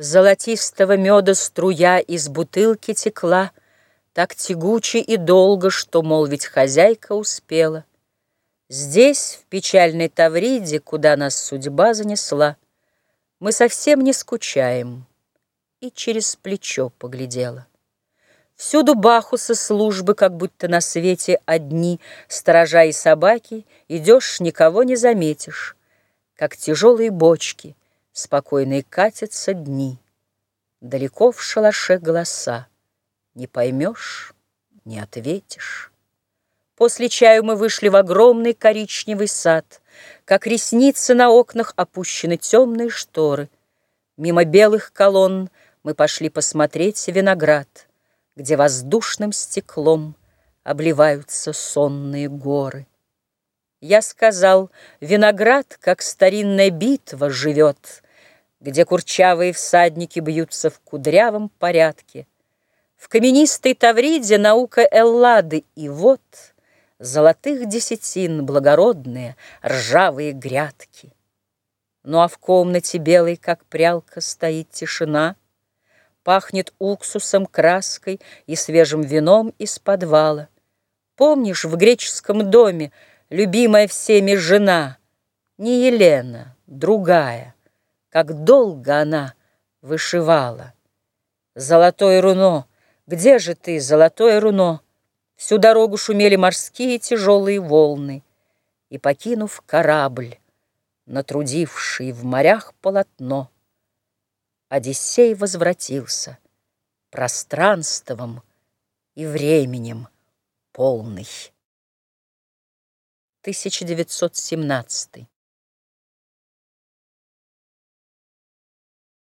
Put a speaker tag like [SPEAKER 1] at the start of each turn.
[SPEAKER 1] Золотистого меда струя из бутылки текла, Так тягуче и долго, что, мол, ведь хозяйка успела. Здесь, в печальной Тавриде, куда нас судьба занесла, Мы совсем не скучаем, и через плечо поглядела. Всюду бахусы службы, как будто на свете одни, Сторожа и собаки, идешь, никого не заметишь, Как тяжелые бочки — Спокойные катятся дни, Далеко в шалаше голоса, Не поймешь, не ответишь. После чаю мы вышли в огромный коричневый сад, Как ресницы на окнах опущены темные шторы. Мимо белых колонн мы пошли посмотреть виноград, Где воздушным стеклом обливаются сонные горы. Я сказал, виноград, как старинная битва, живет — где курчавые всадники бьются в кудрявом порядке. В каменистой Тавриде наука Эллады, и вот золотых десятин благородные ржавые грядки. Ну а в комнате белой, как прялка, стоит тишина, Пахнет уксусом, краской и свежим вином из подвала. Помнишь, в греческом доме любимая всеми жена, Не Елена, другая — как долго она вышивала. Золотое руно, где же ты, золотое руно? Всю дорогу шумели морские тяжелые волны, И, покинув корабль, натрудивший в морях полотно, Одиссей возвратился пространством и временем полный. 1917